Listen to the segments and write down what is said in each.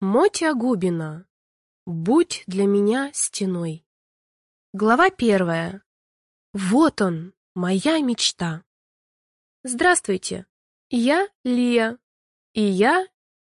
Мотя Губина. Будь для меня стеной. Глава первая. Вот он, моя мечта. Здравствуйте. Я Лия. И я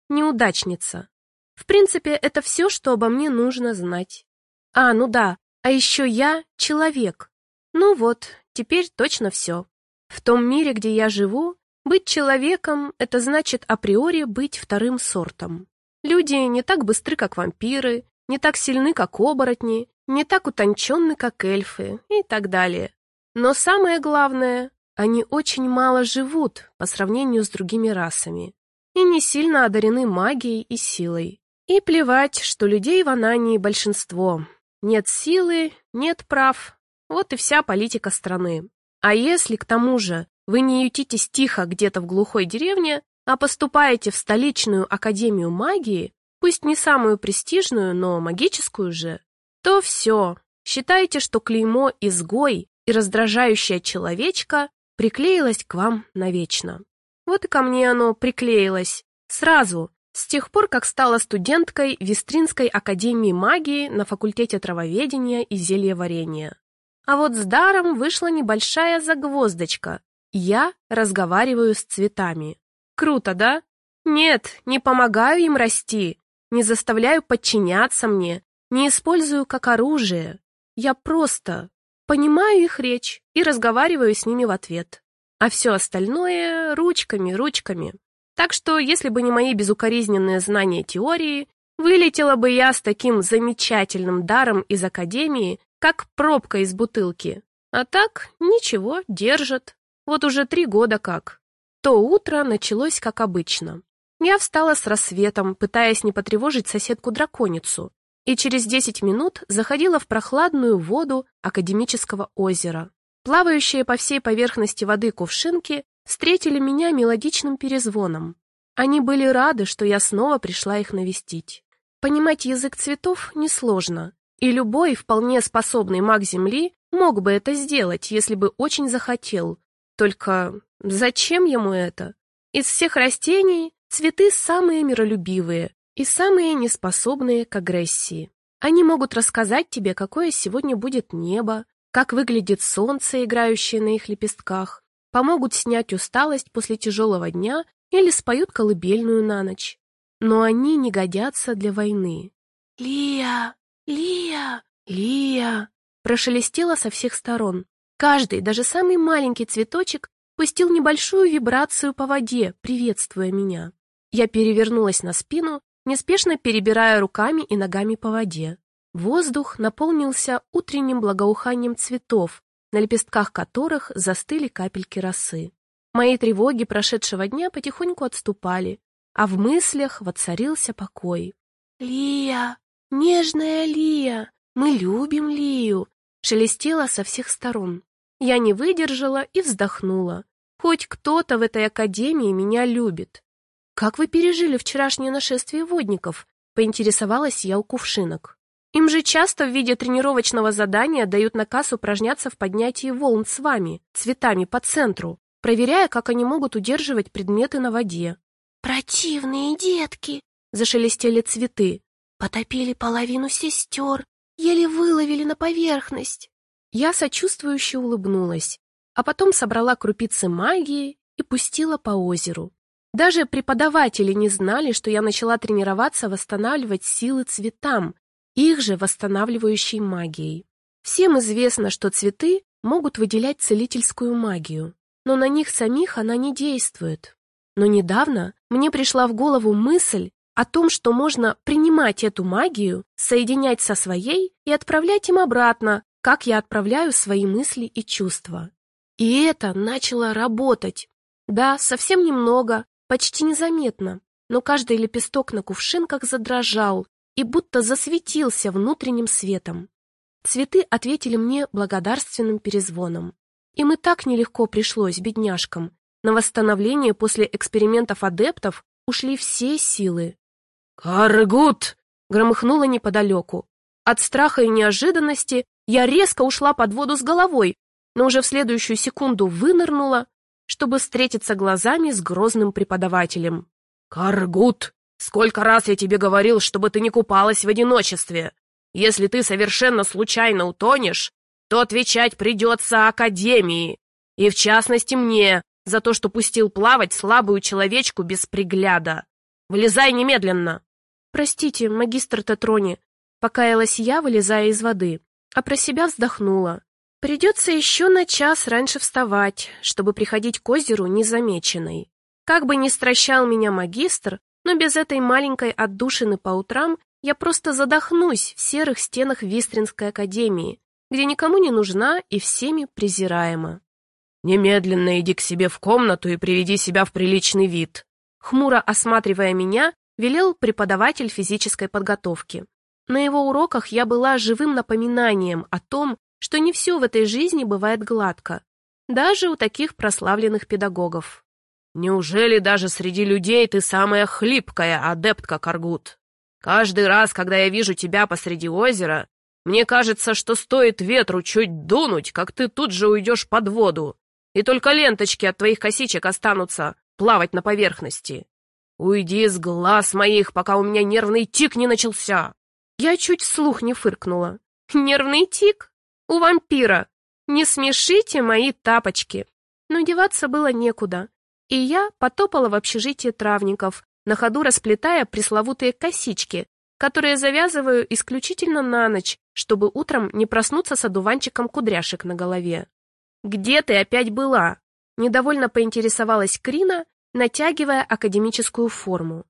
неудачница. В принципе, это все, что обо мне нужно знать. А, ну да, а еще я человек. Ну вот, теперь точно все. В том мире, где я живу, быть человеком — это значит априори быть вторым сортом. Люди не так быстры, как вампиры, не так сильны, как оборотни, не так утонченны, как эльфы и так далее. Но самое главное, они очень мало живут по сравнению с другими расами и не сильно одарены магией и силой. И плевать, что людей в Анании большинство. Нет силы, нет прав. Вот и вся политика страны. А если, к тому же, вы не ютитесь тихо где-то в глухой деревне, а поступаете в столичную академию магии, пусть не самую престижную, но магическую же, то все, считайте, что клеймо «изгой» и раздражающая человечка приклеилось к вам навечно. Вот и ко мне оно приклеилось. Сразу, с тех пор, как стала студенткой Вестринской академии магии на факультете травоведения и зельеварения. А вот с даром вышла небольшая загвоздочка. Я разговариваю с цветами. Круто, да? Нет, не помогаю им расти, не заставляю подчиняться мне, не использую как оружие. Я просто понимаю их речь и разговариваю с ними в ответ. А все остальное — ручками, ручками. Так что, если бы не мои безукоризненные знания теории, вылетела бы я с таким замечательным даром из академии, как пробка из бутылки. А так, ничего, держит. Вот уже три года как. То утро началось как обычно. Я встала с рассветом, пытаясь не потревожить соседку-драконицу, и через десять минут заходила в прохладную воду академического озера. Плавающие по всей поверхности воды кувшинки встретили меня мелодичным перезвоном. Они были рады, что я снова пришла их навестить. Понимать язык цветов несложно, и любой вполне способный маг Земли мог бы это сделать, если бы очень захотел. Только Зачем ему это? Из всех растений цветы самые миролюбивые и самые неспособные к агрессии. Они могут рассказать тебе, какое сегодня будет небо, как выглядит солнце, играющее на их лепестках, помогут снять усталость после тяжелого дня или споют колыбельную на ночь. Но они не годятся для войны. «Лия! Лия! Лия!» прошелестело со всех сторон. Каждый, даже самый маленький цветочек пустил небольшую вибрацию по воде, приветствуя меня. Я перевернулась на спину, неспешно перебирая руками и ногами по воде. Воздух наполнился утренним благоуханием цветов, на лепестках которых застыли капельки росы. Мои тревоги прошедшего дня потихоньку отступали, а в мыслях воцарился покой. «Лия! Нежная Лия! Мы любим Лию!» шелестела со всех сторон. Я не выдержала и вздохнула. Хоть кто-то в этой академии меня любит. Как вы пережили вчерашнее нашествие водников? Поинтересовалась я у кувшинок. Им же часто в виде тренировочного задания дают наказ упражняться в поднятии волн с вами, цветами по центру, проверяя, как они могут удерживать предметы на воде. «Противные детки!» — зашелестели цветы. «Потопили половину сестер, еле выловили на поверхность». Я сочувствующе улыбнулась а потом собрала крупицы магии и пустила по озеру. Даже преподаватели не знали, что я начала тренироваться восстанавливать силы цветам, их же восстанавливающей магией. Всем известно, что цветы могут выделять целительскую магию, но на них самих она не действует. Но недавно мне пришла в голову мысль о том, что можно принимать эту магию, соединять со своей и отправлять им обратно, как я отправляю свои мысли и чувства. И это начало работать. Да, совсем немного, почти незаметно, но каждый лепесток на кувшинках задрожал и будто засветился внутренним светом. Цветы ответили мне благодарственным перезвоном. Им и так нелегко пришлось, бедняжкам. На восстановление после экспериментов адептов ушли все силы. «Каргут!» — громыхнуло неподалеку. От страха и неожиданности я резко ушла под воду с головой, но уже в следующую секунду вынырнула, чтобы встретиться глазами с грозным преподавателем. «Каргут!» Сколько раз я тебе говорил, чтобы ты не купалась в одиночестве. Если ты совершенно случайно утонешь, то отвечать придется Академии, и в частности мне, за то, что пустил плавать слабую человечку без пригляда. Вылезай немедленно!» «Простите, магистр Тетрони», — покаялась я, вылезая из воды, а про себя вздохнула. «Придется еще на час раньше вставать, чтобы приходить к озеру незамеченной. Как бы ни стращал меня магистр, но без этой маленькой отдушины по утрам я просто задохнусь в серых стенах Вистринской академии, где никому не нужна и всеми презираема. «Немедленно иди к себе в комнату и приведи себя в приличный вид», хмуро осматривая меня, велел преподаватель физической подготовки. На его уроках я была живым напоминанием о том, что не все в этой жизни бывает гладко, даже у таких прославленных педагогов. «Неужели даже среди людей ты самая хлипкая адептка, Каргут? Каждый раз, когда я вижу тебя посреди озера, мне кажется, что стоит ветру чуть дунуть, как ты тут же уйдешь под воду, и только ленточки от твоих косичек останутся плавать на поверхности. Уйди с глаз моих, пока у меня нервный тик не начался. Я чуть вслух не фыркнула. Нервный тик? У вампира. Не смешите мои тапочки. Но деваться было некуда, и я потопала в общежитие травников, на ходу расплетая пресловутые косички, которые завязываю исключительно на ночь, чтобы утром не проснуться с одуванчиком кудряшек на голове. «Где ты опять была?» Недовольно поинтересовалась Крина, натягивая академическую форму.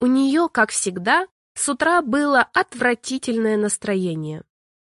У нее, как всегда, с утра было отвратительное настроение.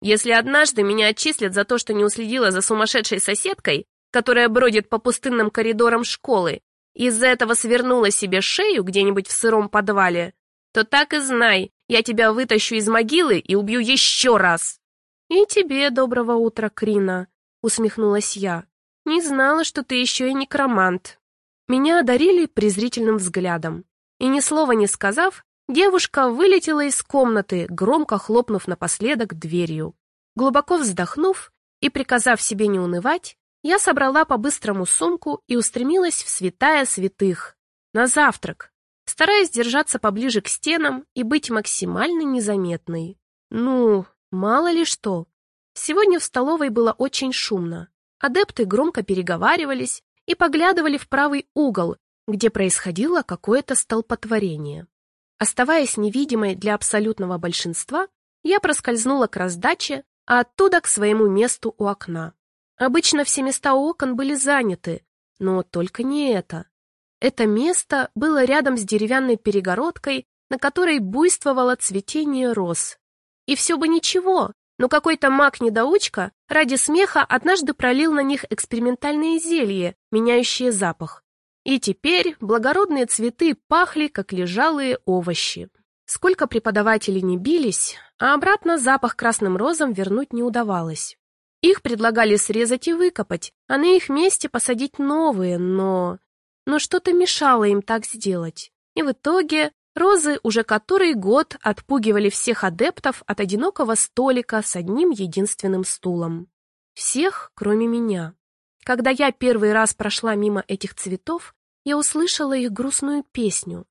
Если однажды меня отчислят за то, что не уследила за сумасшедшей соседкой, которая бродит по пустынным коридорам школы, из-за этого свернула себе шею где-нибудь в сыром подвале, то так и знай, я тебя вытащу из могилы и убью еще раз. И тебе доброго утра, Крина, усмехнулась я. «Не знала, что ты еще и некромант». Меня одарили презрительным взглядом. И ни слова не сказав, девушка вылетела из комнаты, громко хлопнув напоследок дверью. Глубоко вздохнув и приказав себе не унывать, я собрала по-быстрому сумку и устремилась в святая святых, на завтрак, стараясь держаться поближе к стенам и быть максимально незаметной. Ну, мало ли что. Сегодня в столовой было очень шумно. Адепты громко переговаривались и поглядывали в правый угол, где происходило какое-то столпотворение. Оставаясь невидимой для абсолютного большинства, я проскользнула к раздаче, а оттуда к своему месту у окна. Обычно все места у окон были заняты, но только не это. Это место было рядом с деревянной перегородкой, на которой буйствовало цветение роз. И все бы ничего, но какой-то маг-недоучка ради смеха однажды пролил на них экспериментальное зелье, меняющее запах. И теперь благородные цветы пахли, как лежалые овощи. Сколько преподавателей не бились, а обратно запах красным розам вернуть не удавалось. Их предлагали срезать и выкопать, а на их месте посадить новые, но... Но что-то мешало им так сделать. И в итоге Розы уже который год отпугивали всех адептов от одинокого столика с одним единственным стулом. Всех, кроме меня. Когда я первый раз прошла мимо этих цветов, я услышала их грустную песню.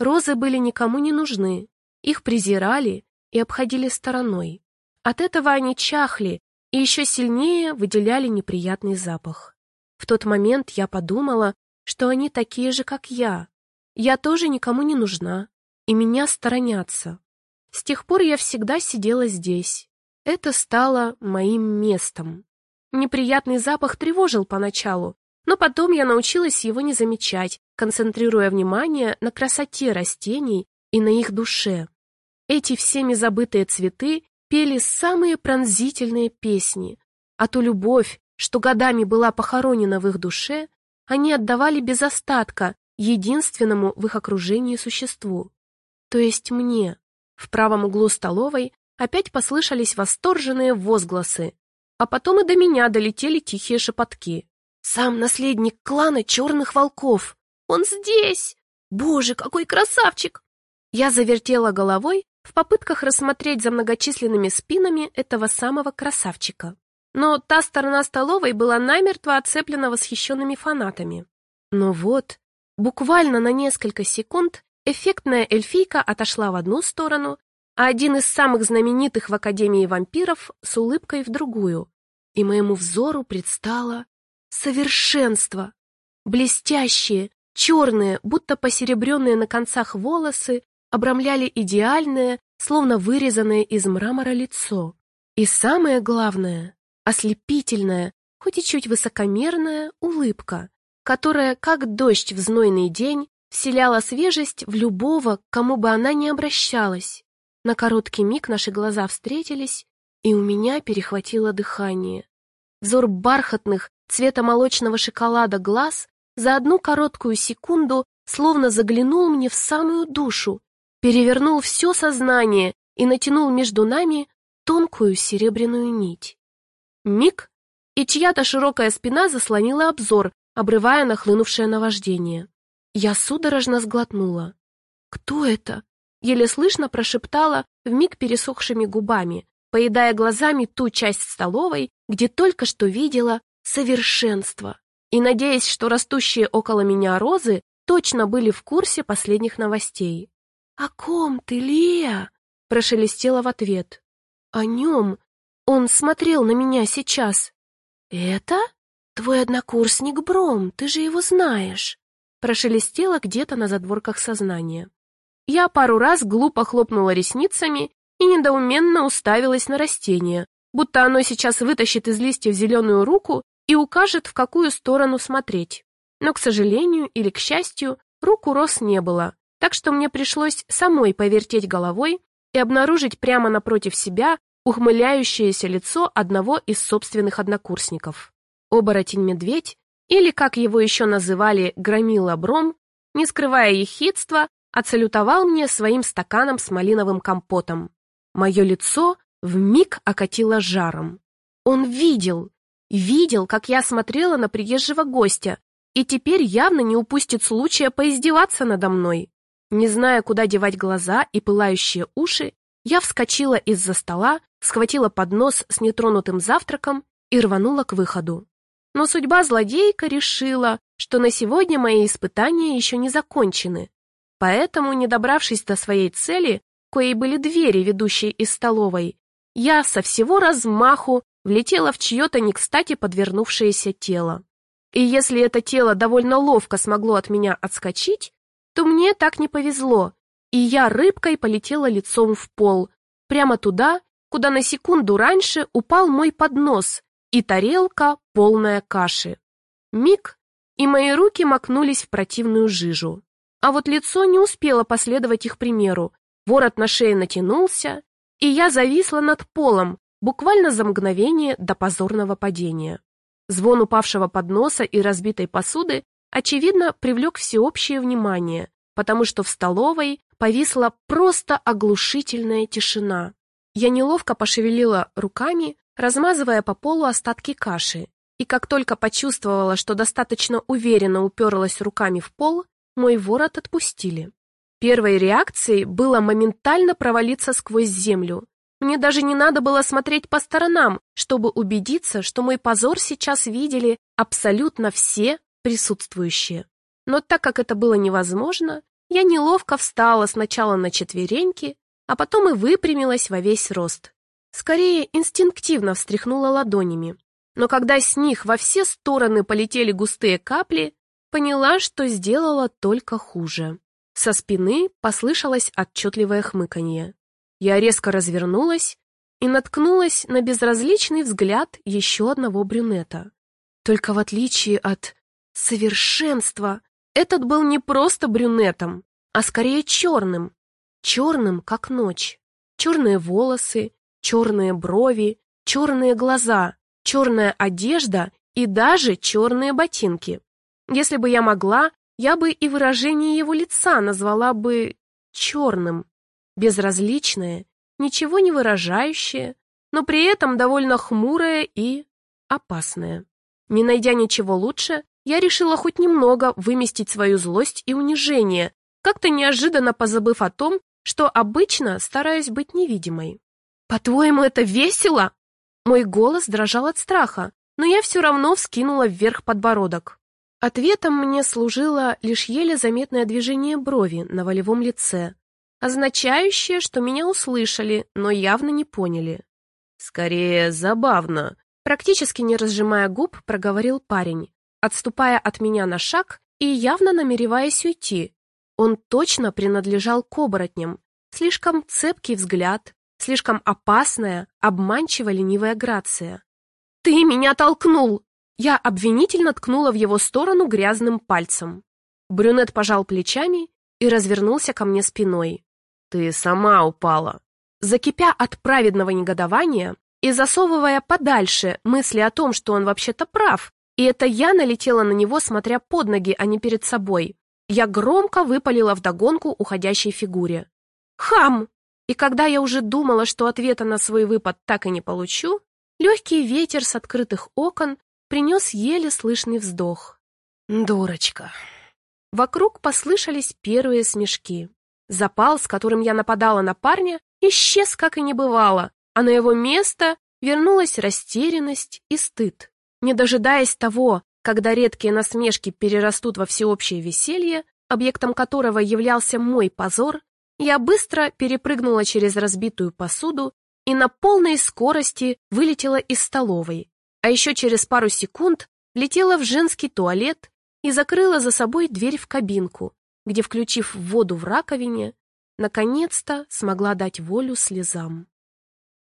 Розы были никому не нужны, их презирали и обходили стороной. От этого они чахли и еще сильнее выделяли неприятный запах. В тот момент я подумала, что они такие же, как я, я тоже никому не нужна, и меня сторонятся. С тех пор я всегда сидела здесь. Это стало моим местом. Неприятный запах тревожил поначалу, но потом я научилась его не замечать, концентрируя внимание на красоте растений и на их душе. Эти всеми забытые цветы пели самые пронзительные песни, а ту любовь, что годами была похоронена в их душе, они отдавали без остатка, единственному в их окружении существу. То есть мне. В правом углу столовой опять послышались восторженные возгласы, а потом и до меня долетели тихие шепотки. «Сам наследник клана черных волков! Он здесь! Боже, какой красавчик!» Я завертела головой в попытках рассмотреть за многочисленными спинами этого самого красавчика. Но та сторона столовой была намертво оцеплена восхищенными фанатами. Но вот Буквально на несколько секунд Эффектная эльфийка отошла в одну сторону, а один из самых знаменитых в Академии вампиров с улыбкой в другую. И моему взору предстало совершенство. Блестящие, черные, будто посеребренные на концах волосы обрамляли идеальное, словно вырезанное из мрамора лицо. И самое главное — ослепительная, хоть и чуть высокомерная улыбка, которая, как дождь в знойный день, вселяла свежесть в любого, кому бы она ни обращалась. На короткий миг наши глаза встретились, и у меня перехватило дыхание. Взор бархатных, цвета молочного шоколада глаз за одну короткую секунду словно заглянул мне в самую душу, перевернул все сознание и натянул между нами тонкую серебряную нить. Миг, и чья-то широкая спина заслонила обзор, обрывая нахлынувшее наваждение. Я судорожно сглотнула. «Кто это?» Еле слышно прошептала вмиг пересохшими губами, поедая глазами ту часть столовой, где только что видела совершенство, и надеясь, что растущие около меня розы точно были в курсе последних новостей. «О ком ты, Лия?» — прошелестела в ответ. «О нем. Он смотрел на меня сейчас». «Это? Твой однокурсник Бром, ты же его знаешь» прошелестело где-то на задворках сознания. Я пару раз глупо хлопнула ресницами и недоуменно уставилась на растение, будто оно сейчас вытащит из листьев зеленую руку и укажет, в какую сторону смотреть. Но, к сожалению или к счастью, рук у роз не было, так что мне пришлось самой повертеть головой и обнаружить прямо напротив себя ухмыляющееся лицо одного из собственных однокурсников. Оборотень-медведь или, как его еще называли, громила Бром, не скрывая ехидства, отсалютовал мне своим стаканом с малиновым компотом. Мое лицо вмиг окатило жаром. Он видел, видел, как я смотрела на приезжего гостя, и теперь явно не упустит случая поиздеваться надо мной. Не зная, куда девать глаза и пылающие уши, я вскочила из-за стола, схватила поднос с нетронутым завтраком и рванула к выходу. Но судьба злодейка решила, что на сегодня мои испытания еще не закончены. Поэтому, не добравшись до своей цели, коей были двери, ведущие из столовой, я со всего размаху влетела в чье-то не кстати подвернувшееся тело. И если это тело довольно ловко смогло от меня отскочить, то мне так не повезло, и я рыбкой полетела лицом в пол, прямо туда, куда на секунду раньше упал мой поднос, и тарелка, полная каши. Миг, и мои руки макнулись в противную жижу. А вот лицо не успело последовать их примеру. Ворот на шее натянулся, и я зависла над полом, буквально за мгновение до позорного падения. Звон упавшего подноса и разбитой посуды, очевидно, привлек всеобщее внимание, потому что в столовой повисла просто оглушительная тишина. Я неловко пошевелила руками, размазывая по полу остатки каши, и как только почувствовала, что достаточно уверенно уперлась руками в пол, мой ворот отпустили. Первой реакцией было моментально провалиться сквозь землю. Мне даже не надо было смотреть по сторонам, чтобы убедиться, что мой позор сейчас видели абсолютно все присутствующие. Но так как это было невозможно, я неловко встала сначала на четвереньки, а потом и выпрямилась во весь рост. Скорее, инстинктивно встряхнула ладонями. Но когда с них во все стороны полетели густые капли, поняла, что сделала только хуже. Со спины послышалось отчетливое хмыканье. Я резко развернулась и наткнулась на безразличный взгляд еще одного брюнета. Только в отличие от совершенства, этот был не просто брюнетом, а скорее черным. Черным, как ночь. Черные волосы, черные брови, черные глаза, черная одежда и даже черные ботинки. Если бы я могла, я бы и выражение его лица назвала бы черным, безразличное, ничего не выражающее, но при этом довольно хмурое и опасное. Не найдя ничего лучше, я решила хоть немного выместить свою злость и унижение, как-то неожиданно позабыв о том, что обычно стараюсь быть невидимой. «По-твоему, это весело?» Мой голос дрожал от страха, но я все равно вскинула вверх подбородок. Ответом мне служило лишь еле заметное движение брови на волевом лице, означающее, что меня услышали, но явно не поняли. «Скорее, забавно», — практически не разжимая губ, проговорил парень, отступая от меня на шаг и явно намереваясь уйти. Он точно принадлежал к оборотням. Слишком цепкий взгляд, слишком опасная, обманчиво ленивая грация. «Ты меня толкнул!» Я обвинительно ткнула в его сторону грязным пальцем. Брюнет пожал плечами и развернулся ко мне спиной. «Ты сама упала». Закипя от праведного негодования и засовывая подальше мысли о том, что он вообще-то прав, и это я налетела на него, смотря под ноги, а не перед собой, я громко выпалила вдогонку уходящей фигуре. «Хам!» И когда я уже думала, что ответа на свой выпад так и не получу, легкий ветер с открытых окон принес еле слышный вздох. «Дурочка!» Вокруг послышались первые смешки. Запал, с которым я нападала на парня, исчез, как и не бывало, а на его место вернулась растерянность и стыд. Не дожидаясь того, когда редкие насмешки перерастут во всеобщее веселье, объектом которого являлся мой позор, я быстро перепрыгнула через разбитую посуду и на полной скорости вылетела из столовой, а еще через пару секунд летела в женский туалет и закрыла за собой дверь в кабинку, где, включив воду в раковине, наконец-то смогла дать волю слезам.